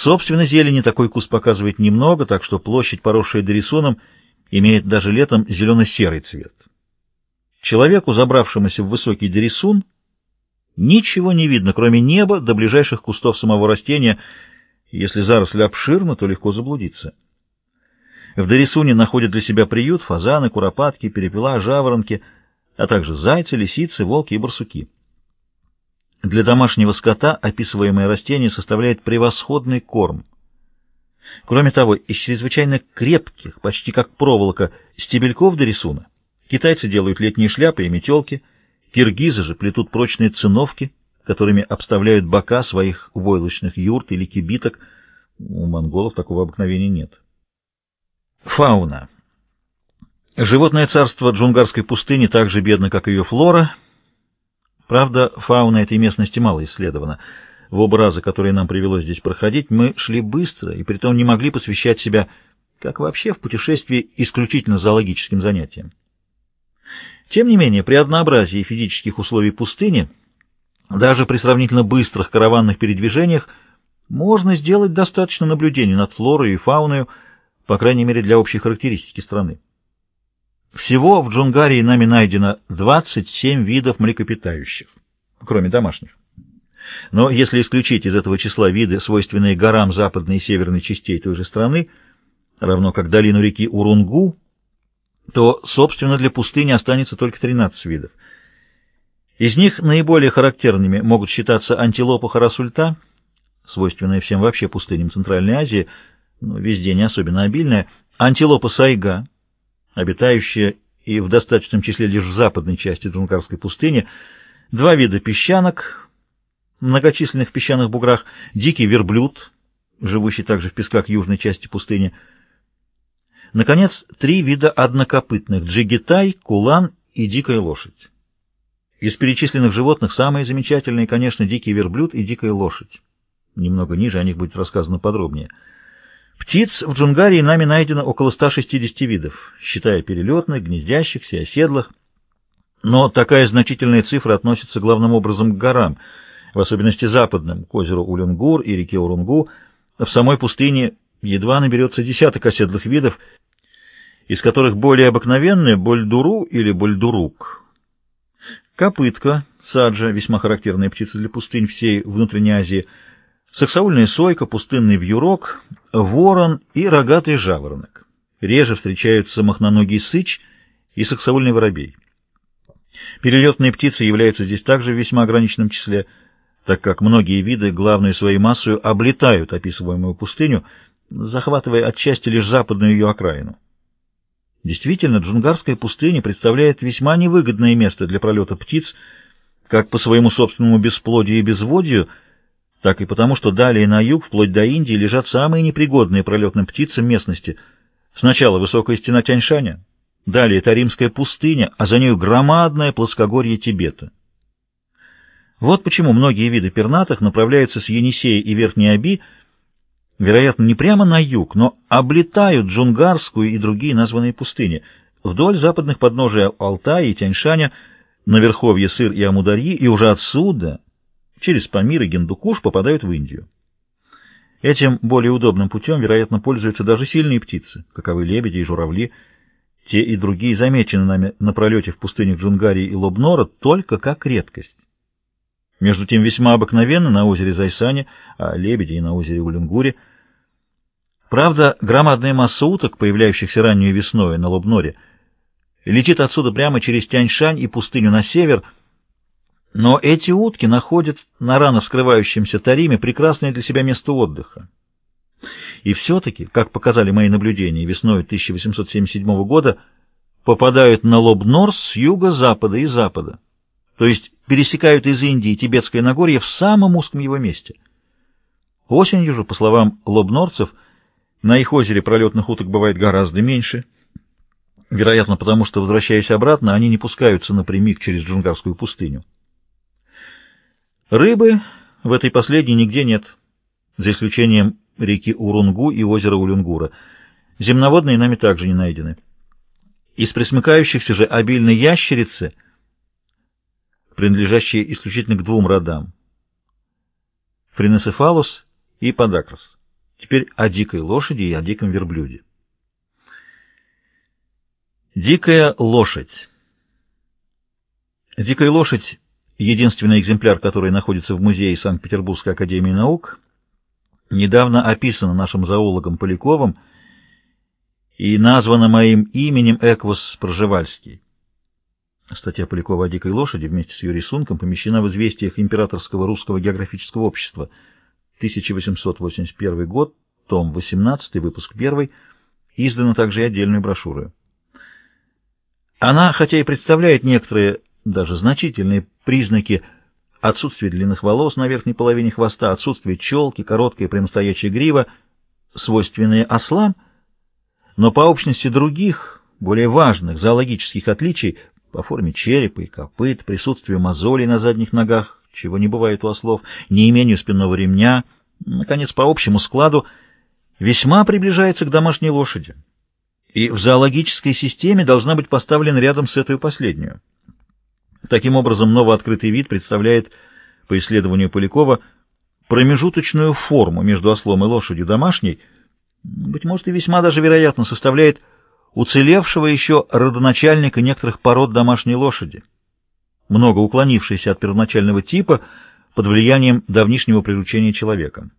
Собственно, зелени такой куст показывает немного, так что площадь, поросшая дорисоном, имеет даже летом зелено-серый цвет. Человеку, забравшемуся в высокий дорисун, ничего не видно, кроме неба до ближайших кустов самого растения. Если заросли обширны, то легко заблудиться. В дорисуне находят для себя приют фазаны, куропатки, перепела, жаворонки, а также зайцы, лисицы, волки и барсуки. Для домашнего скота описываемое растение составляет превосходный корм. Кроме того, из чрезвычайно крепких, почти как проволока, стебельков до рисуна китайцы делают летние шляпы и метелки, киргизы же плетут прочные циновки, которыми обставляют бока своих войлочных юрт или кибиток. У монголов такого обыкновения нет. Фауна. Животное царство джунгарской пустыни так же бедно, как ее флора — Правда, фауна этой местности мало исследована. В оба раза, которые нам привелось здесь проходить, мы шли быстро и притом не могли посвящать себя, как вообще в путешествии, исключительно зоологическим занятиям. Тем не менее, при однообразии физических условий пустыни, даже при сравнительно быстрых караванных передвижениях, можно сделать достаточно наблюдений над флорой и фауной, по крайней мере для общей характеристики страны. Всего в Джунгарии нами найдено 27 видов млекопитающих, кроме домашних. Но если исключить из этого числа виды, свойственные горам западной и северной частей той же страны, равно как долину реки Урунгу, то, собственно, для пустыни останется только 13 видов. Из них наиболее характерными могут считаться антилопа харасульта, свойственная всем вообще пустыням Центральной Азии, но везде не особенно обильная, антилопа сайга, обитающая и в достаточном числе лишь в западной части Джунгарской пустыни, два вида песчанок, многочисленных песчаных буграх, дикий верблюд, живущий также в песках южной части пустыни, наконец, три вида однокопытных – джигитай, кулан и дикая лошадь. Из перечисленных животных самые замечательные, конечно, дикий верблюд и дикая лошадь. Немного ниже о них будет рассказано подробнее – Птиц в Джунгарии нами найдено около 160 видов, считая перелетных, гнездящихся и оседлых. Но такая значительная цифра относится главным образом к горам, в особенности западным, к озеру Улюнгур и реке Урунгу. В самой пустыне едва наберется десяток оседлых видов, из которых более обыкновенные – больдуру или больдурук. Копытка, саджа, весьма характерная птица для пустынь всей внутренней Азии – Саксаульная сойка, пустынный вьюрок, ворон и рогатый жаворонок. Реже встречаются махноногий сыч и саксаульный воробей. Перелетные птицы являются здесь также в весьма ограниченном числе, так как многие виды главную своей массою облетают описываемую пустыню, захватывая отчасти лишь западную ее окраину. Действительно, джунгарская пустыня представляет весьма невыгодное место для пролета птиц, как по своему собственному бесплодию и безводию – так и потому, что далее на юг, вплоть до Индии, лежат самые непригодные пролетным птицам местности. Сначала высокая стена Тяньшаня, далее это римская пустыня, а за нею громадное плоскогорье Тибета. Вот почему многие виды пернатых направляются с Енисея и Верхней Аби, вероятно, не прямо на юг, но облетают Джунгарскую и другие названные пустыни, вдоль западных подножий Алтая и Тяньшаня, на верховье Сыр и Амударьи, и уже отсюда через Памир и Гиндукуш попадают в Индию. Этим более удобным путем, вероятно, пользуются даже сильные птицы, каковы лебеди и журавли. Те и другие замечены нами на пролете в пустынях Джунгарии и Лобнора только как редкость. Между тем весьма обыкновенно на озере Зайсане, а лебеди и на озере Улюнгуре. Правда, громадная масса уток, появляющихся раннюю весной на Лобноре, летит отсюда прямо через Тяньшань и пустыню на север – но эти утки находят на рано вскрывающемся Тариме прекрасное для себя место отдыха. И все-таки, как показали мои наблюдения весной 1877 года, попадают на Лобнор с юго-запада и запада, то есть пересекают из Индии Тибетское Нагорье в самом узком его месте. Осенью же, по словам лобнорцев, на их озере пролетных уток бывает гораздо меньше, вероятно, потому что, возвращаясь обратно, они не пускаются напрямик через Джунгарскую пустыню. Рыбы в этой последней нигде нет, за исключением реки Урунгу и озера Улюнгура. Земноводные нами также не найдены. Из присмыкающихся же обильны ящерицы, принадлежащие исключительно к двум родам — Фринесефалус и Подакрос. Теперь о дикой лошади и о диком верблюде. Дикая лошадь. Дикая лошадь — единственный экземпляр, который находится в музее Санкт-Петербургской академии наук, недавно описана нашим зоологом Поляковым и названа моим именем Эквус Проживальский. Статья Полякова о дикой лошади вместе с ее рисунком помещена в известиях Императорского русского географического общества 1881 год, том 18, выпуск 1, издана также и отдельной брошюрой. Она, хотя и представляет некоторые, даже значительные признаки отсутствия длинных волос на верхней половине хвоста, отсутствие челки, короткая прямостоящая грива, свойственные ослам, но по общности других, более важных зоологических отличий по форме черепа и копыт, присутствию мозолей на задних ногах, чего не бывает у ослов, неимению спинного ремня, наконец, по общему складу, весьма приближается к домашней лошади и в зоологической системе должна быть поставлена рядом с этой последнюю. Таким образом, новооткрытый вид представляет, по исследованию Полякова, промежуточную форму между ослом и лошадью домашней, быть может и весьма даже вероятно составляет уцелевшего еще родоначальника некоторых пород домашней лошади, много уклонившийся от первоначального типа под влиянием давнишнего приручения человеком.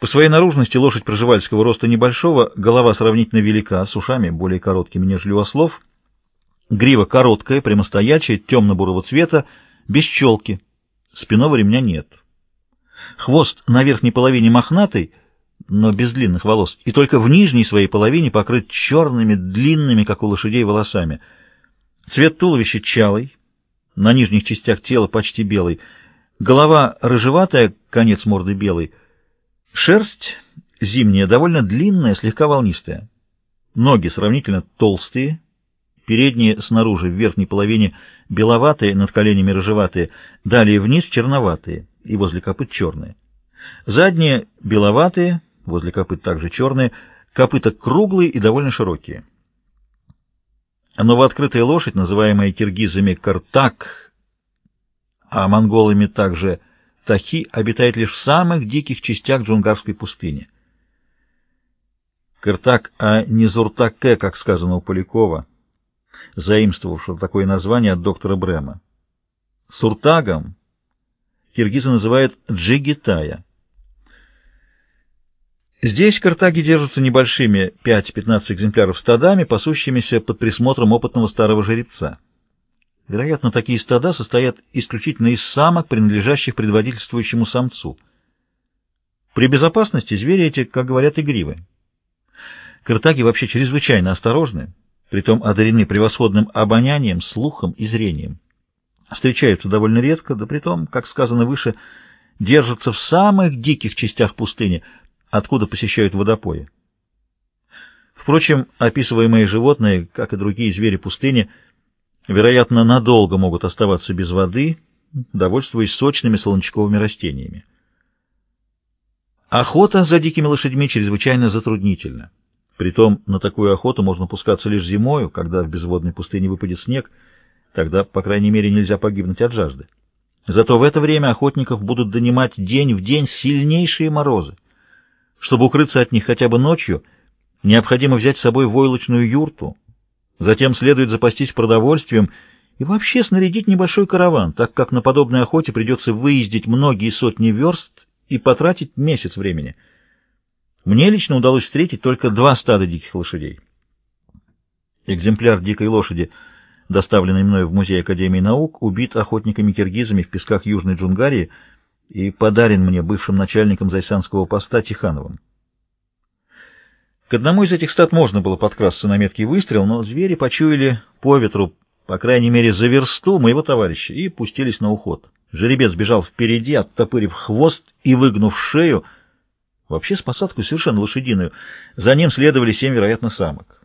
По своей наружности лошадь проживальского роста небольшого, голова сравнительно велика, с ушами более короткими, нежели у ослов, грива короткая, прямостоячая, темно-бурого цвета, без челки, спинного ремня нет. Хвост на верхней половине мохнатый, но без длинных волос, и только в нижней своей половине покрыт черными, длинными, как у лошадей, волосами. Цвет туловища чалый, на нижних частях тела почти белый, голова рыжеватая, конец морды белый, Шерсть зимняя довольно длинная, слегка волнистая. Ноги сравнительно толстые, передние снаружи в верхней половине беловатые, над коленями рыжеватые, далее вниз черноватые и возле копыт черные. Задние беловатые, возле копыт также черные, копыта круглые и довольно широкие. Новооткрытая лошадь, называемая киргизами картак, а монголами также Тахи обитает лишь в самых диких частях джунгарской пустыни. Кыртак, а не Зуртаке, как сказано у Полякова, заимствовавшего такое название от доктора Брема. Суртагом киргизы называют джигитая. Здесь картаги держатся небольшими 5-15 экземпляров стадами, пасущимися под присмотром опытного старого жеребца. Вероятно, такие стада состоят исключительно из самок, принадлежащих предводительствующему самцу. При безопасности звери эти, как говорят, игривы. Картаги вообще чрезвычайно осторожны, притом одарены превосходным обонянием, слухом и зрением. Встречаются довольно редко, да притом, как сказано выше, держатся в самых диких частях пустыни, откуда посещают водопои. Впрочем, описываемые животные, как и другие звери пустыни, вероятно, надолго могут оставаться без воды, довольствуясь сочными солончаковыми растениями. Охота за дикими лошадьми чрезвычайно затруднительна. Притом на такую охоту можно пускаться лишь зимою, когда в безводной пустыне выпадет снег, тогда, по крайней мере, нельзя погибнуть от жажды. Зато в это время охотников будут донимать день в день сильнейшие морозы. Чтобы укрыться от них хотя бы ночью, необходимо взять с собой войлочную юрту, Затем следует запастись продовольствием и вообще снарядить небольшой караван, так как на подобной охоте придется выездить многие сотни верст и потратить месяц времени. Мне лично удалось встретить только два стада диких лошадей. Экземпляр дикой лошади, доставленный мною в Музей Академии наук, убит охотниками-киргизами в песках Южной Джунгарии и подарен мне бывшим начальником Зайсанского поста Тихановым. К одному из этих стад можно было подкрасться на меткий выстрел, но звери почуяли по ветру, по крайней мере, за версту моего товарища и пустились на уход. Жеребец бежал впереди, оттопырив хвост и выгнув шею, вообще с посадкой совершенно лошадиную. За ним следовали семь, вероятно, самок.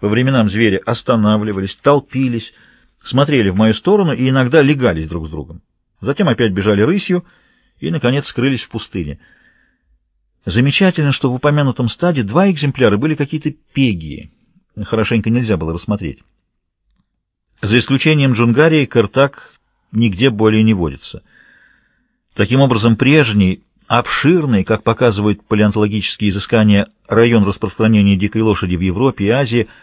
По временам звери останавливались, толпились, смотрели в мою сторону и иногда легались друг с другом. Затем опять бежали рысью и, наконец, скрылись в пустыне. Замечательно, что в упомянутом стаде два экземпляра были какие-то пегии. Хорошенько нельзя было рассмотреть. За исключением Джунгарии, Картак нигде более не водится. Таким образом, прежний, Обширный, как показывают палеонтологические изыскания, район распространения дикой лошади в Европе и Азии –